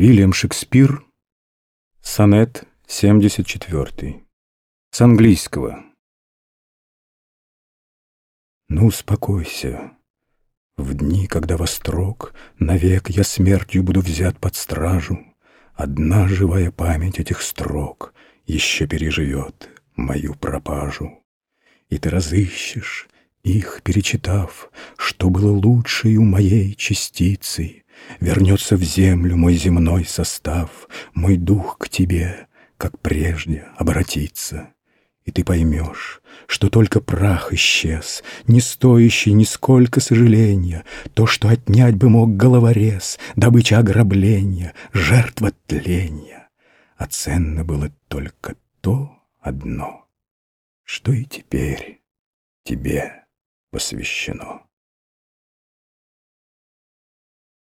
Вильям Шекспир, сонет 74. С английского. Ну, успокойся. В дни, когда во строк навек я смертью буду взят под стражу, Одна живая память этих строк еще переживет мою пропажу. И ты разыщешь их, перечитав, что было лучшей у моей частицы, Вернется в землю мой земной состав, Мой дух к тебе, как прежде, обратится. И ты поймешь, что только прах исчез, Не стоящий нисколько сожаления, То, что отнять бы мог головорез, Добыча ограбления, жертва тления. А ценно было только то одно, Что и теперь тебе посвящено.